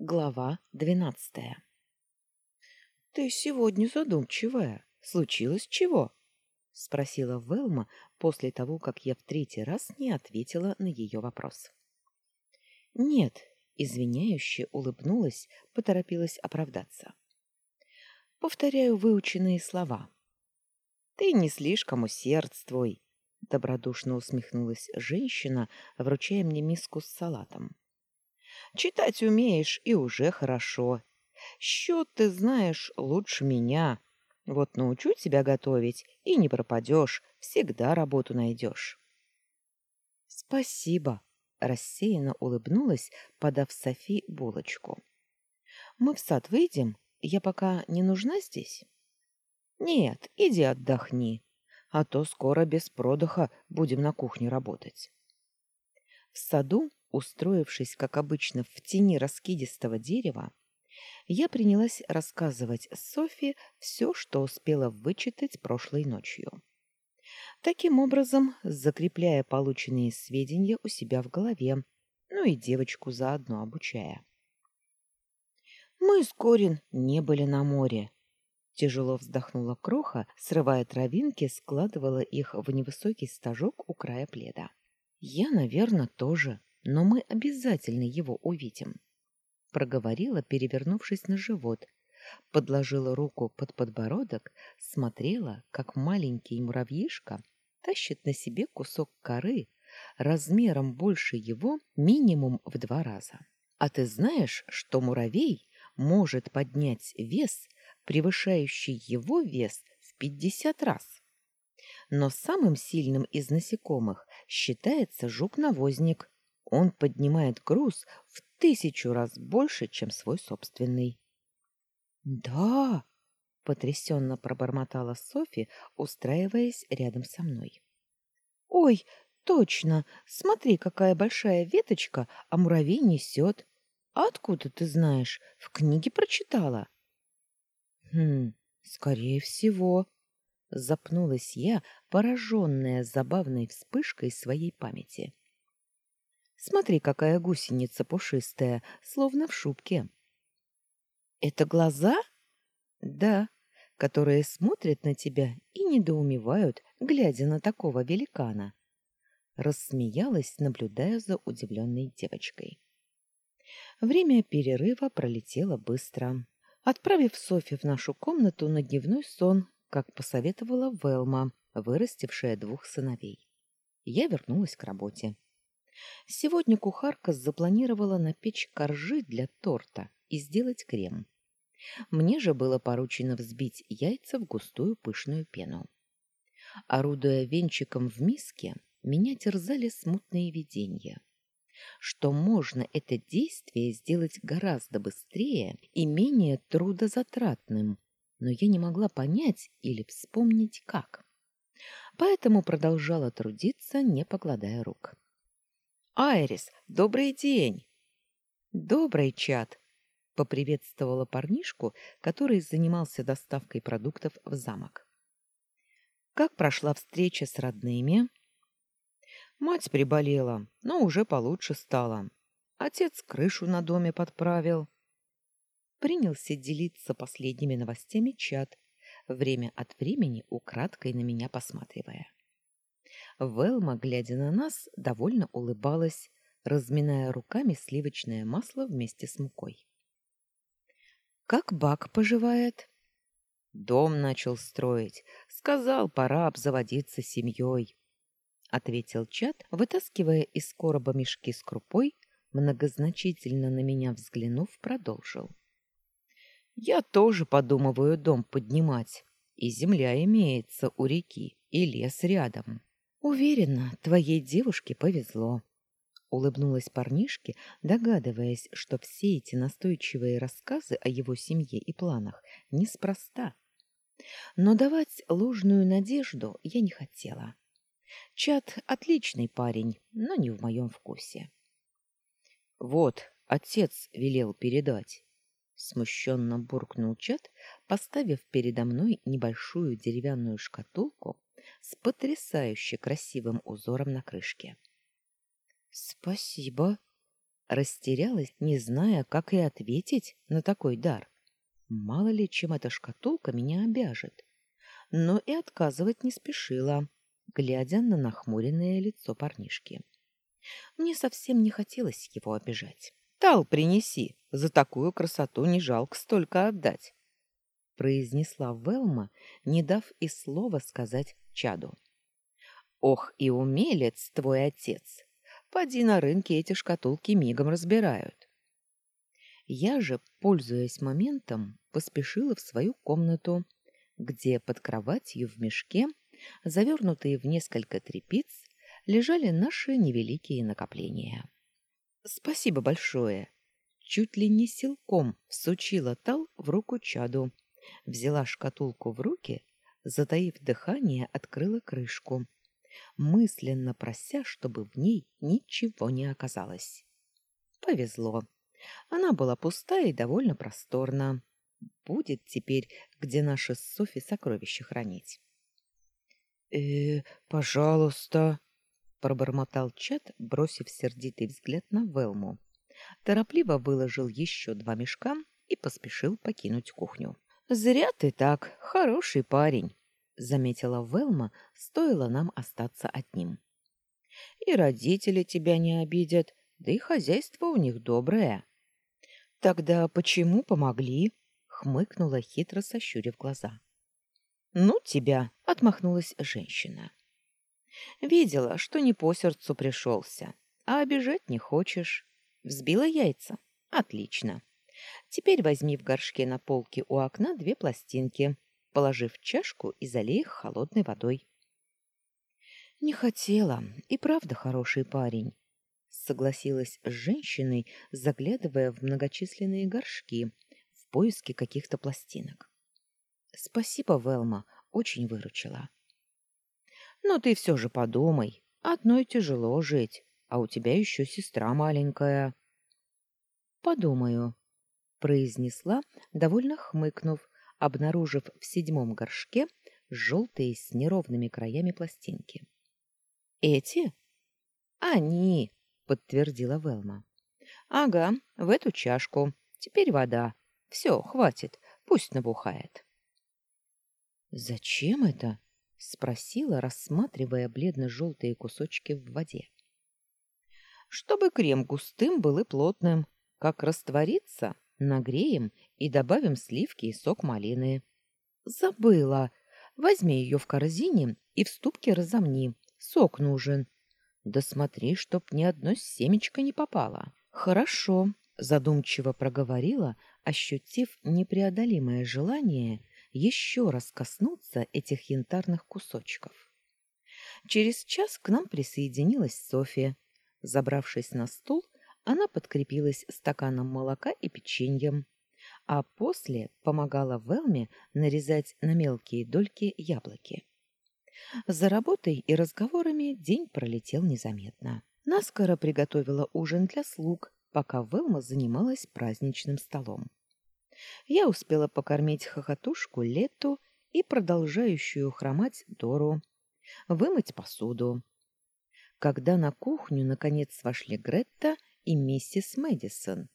Глава двенадцатая. «Ты сегодня задумчивая. Случилось чего?» — спросила Велма после того, как я в третий раз не ответила на ее вопрос. «Нет», — извиняюще улыбнулась, поторопилась оправдаться. «Повторяю выученные слова». «Ты не слишком усердствуй», — добродушно усмехнулась женщина, вручая мне миску с салатом. Читать умеешь, и уже хорошо. Счет ты знаешь лучше меня. Вот научу тебя готовить, и не пропадешь, всегда работу найдешь. Спасибо, рассеянно улыбнулась, подав Софи булочку. Мы в сад выйдем? Я пока не нужна здесь? Нет, иди отдохни, а то скоро без продыха будем на кухне работать. В саду Устроившись, как обычно, в тени раскидистого дерева, я принялась рассказывать Софи все, что успела вычитать прошлой ночью. Таким образом, закрепляя полученные сведения у себя в голове, ну и девочку заодно обучая. Мы с Корин не были на море. Тяжело вздохнула Кроха, срывая травинки, складывала их в невысокий стажок у края пледа. Я, наверное, тоже но мы обязательно его увидим. Проговорила, перевернувшись на живот, подложила руку под подбородок, смотрела, как маленький муравьишка тащит на себе кусок коры размером больше его минимум в два раза. А ты знаешь, что муравей может поднять вес, превышающий его вес в пятьдесят раз? Но самым сильным из насекомых считается жук-навозник, он поднимает груз в тысячу раз больше, чем свой собственный. Да, потрясенно пробормотала Софи, устраиваясь рядом со мной. Ой, точно. Смотри, какая большая веточка, а муравей несет. А откуда ты знаешь? В книге прочитала. Хм, скорее всего, запнулась я, пораженная забавной вспышкой своей памяти. Смотри, какая гусеница пушистая, словно в шубке. Это глаза? Да, которые смотрят на тебя и недоумевают, глядя на такого великана. Рассмеялась, наблюдая за удивленной девочкой. Время перерыва пролетело быстро. Отправив Софи в нашу комнату на дневной сон, как посоветовала Велма, вырастившая двух сыновей, я вернулась к работе. Сегодня кухарка запланировала напечь коржи для торта и сделать крем. Мне же было поручено взбить яйца в густую пышную пену. Орудуя венчиком в миске, меня терзали смутные видения. Что можно это действие сделать гораздо быстрее и менее трудозатратным, но я не могла понять или вспомнить как. Поэтому продолжала трудиться, не покладая рук. Айрис, добрый день. Добрый чат, поприветствовала парнишку, который занимался доставкой продуктов в замок. Как прошла встреча с родными? Мать приболела, но уже получше стала. Отец крышу на доме подправил. Принялся делиться последними новостями чат, время от времени украдкой на меня посматривая. Велма, глядя на нас, довольно улыбалась, разминая руками сливочное масло вместе с мукой. Как Бак поживает? Дом начал строить. Сказал, пора обзаводиться семьей. Ответил Чат, вытаскивая из короба мешки с крупой, многозначительно на меня взглянув, продолжил. Я тоже подумываю дом поднимать. И земля имеется у реки, и лес рядом. Уверена, твоей девушке повезло. Улыбнулась парнишке, догадываясь, что все эти настойчивые рассказы о его семье и планах неспроста. Но давать ложную надежду я не хотела. Чат отличный парень, но не в моем вкусе. Вот, отец велел передать. Смущенно буркнул Чат, поставив передо мной небольшую деревянную шкатулку с потрясающе красивым узором на крышке. Спасибо, Растерялась, не зная, как и ответить на такой дар. Мало ли, чем эта шкатулка меня обяжет. Но и отказывать не спешила, глядя на нахмуренное лицо парнишки. Мне совсем не хотелось его обижать. «Тал принеси, за такую красоту не жалко столько отдать», произнесла Велма, не дав и слова сказать чаду. «Ох, и умелец твой отец! Поди на рынке эти шкатулки мигом разбирают». Я же, пользуясь моментом, поспешила в свою комнату, где под кроватью в мешке, завернутые в несколько тряпиц, лежали наши невеликие накопления. «Спасибо большое!» Чуть ли не силком всучила Тал в руку чаду, взяла шкатулку в руки, затаив дыхание, открыла крышку, мысленно прося, чтобы в ней ничего не оказалось. Повезло. Она была пустая и довольно просторна. Будет теперь, где наши с Софи сокровища хранить. «Э, пожалуйста», — пробормотал Чат, бросив сердитый взгляд на Велму. Торопливо выложил еще два мешка и поспешил покинуть кухню. «Зря ты так, хороший парень», — заметила Велма, стоило нам остаться одним. «И родители тебя не обидят, да и хозяйство у них доброе». «Тогда почему помогли?» — хмыкнула хитро, сощурив глаза. «Ну тебя!» — отмахнулась женщина. «Видела, что не по сердцу пришелся, а обижать не хочешь. Взбила яйца? Отлично. Теперь возьми в горшке на полке у окна две пластинки, положив чашку и залей их холодной водой». «Не хотела, и правда хороший парень», — согласилась с женщиной, заглядывая в многочисленные горшки в поиске каких-то пластинок. Спасибо, Велма, очень выручила. Но ты все же подумай, одной тяжело жить, а у тебя еще сестра маленькая. Подумаю, произнесла, довольно хмыкнув, обнаружив в седьмом горшке желтые с неровными краями пластинки. Эти? Они, подтвердила Велма. Ага, в эту чашку. Теперь вода. Все, хватит, пусть набухает. «Зачем это?» — спросила, рассматривая бледно-желтые кусочки в воде. «Чтобы крем густым был и плотным. Как растворится, нагреем и добавим сливки и сок малины». «Забыла. Возьми ее в корзине и в ступке разомни. Сок нужен. Да смотри, чтоб ни одно семечко не попало». «Хорошо», — задумчиво проговорила, ощутив непреодолимое желание еще раз коснуться этих янтарных кусочков. Через час к нам присоединилась София. Забравшись на стул, она подкрепилась стаканом молока и печеньем, а после помогала Велме нарезать на мелкие дольки яблоки. За работой и разговорами день пролетел незаметно. Наскоро приготовила ужин для слуг, пока Велма занималась праздничным столом я успела покормить хохотушку Лету и продолжающую хромать Дору, вымыть посуду. Когда на кухню наконец вошли Гретта и миссис Мэдисон,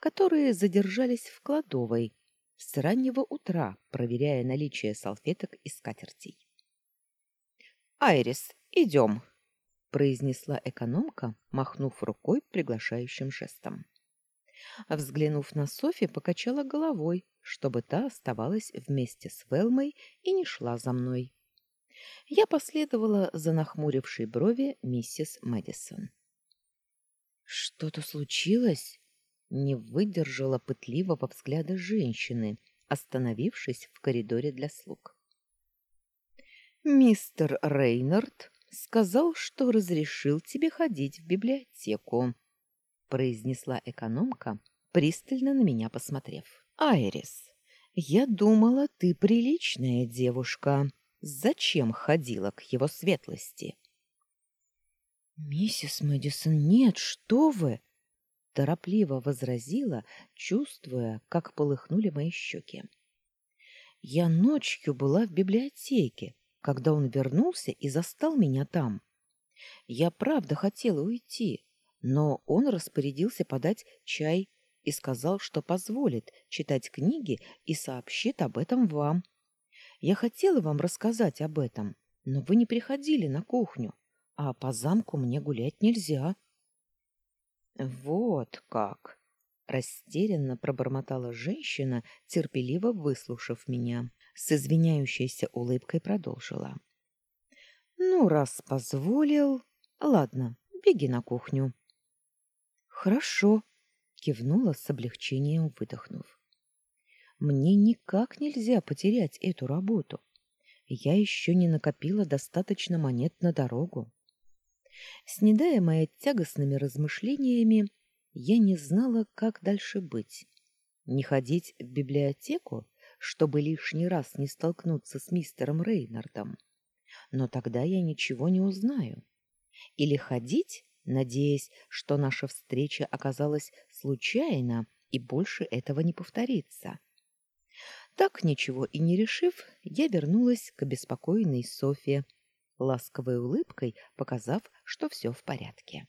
которые задержались в кладовой с раннего утра, проверяя наличие салфеток и скатертей. «Айрис, идем!» — произнесла экономка, махнув рукой приглашающим жестом. Взглянув на Софи, покачала головой, чтобы та оставалась вместе с Велмой и не шла за мной. Я последовала за нахмурившей брови миссис Мэдисон. «Что-то случилось?» Не выдержала пытливого взгляда женщины, остановившись в коридоре для слуг. «Мистер Рейнард сказал, что разрешил тебе ходить в библиотеку», произнесла экономка, пристально на меня посмотрев. Айрис, я думала, ты приличная девушка. Зачем ходила к его светлости? Миссис Мэдисон, нет, что вы? торопливо возразила, чувствуя, как полыхнули мои щеки. Я ночью была в библиотеке, когда он вернулся и застал меня там. Я правда хотела уйти, но он распорядился подать чай и сказал, что позволит читать книги и сообщит об этом вам. Я хотела вам рассказать об этом, но вы не приходили на кухню, а по замку мне гулять нельзя. Вот как, растерянно пробормотала женщина, терпеливо выслушав меня. С извиняющейся улыбкой продолжила. Ну, раз позволил, ладно, беги на кухню. Хорошо, кивнула с облегчением, выдохнув. Мне никак нельзя потерять эту работу. Я еще не накопила достаточно монет на дорогу. Снедаемая тягостными размышлениями, я не знала, как дальше быть. Не ходить в библиотеку, чтобы лишний раз не столкнуться с мистером Рейнардом. Но тогда я ничего не узнаю. Или ходить надеясь, что наша встреча оказалась случайна и больше этого не повторится. Так ничего и не решив, я вернулась к обеспокоенной Софье, ласковой улыбкой показав, что все в порядке.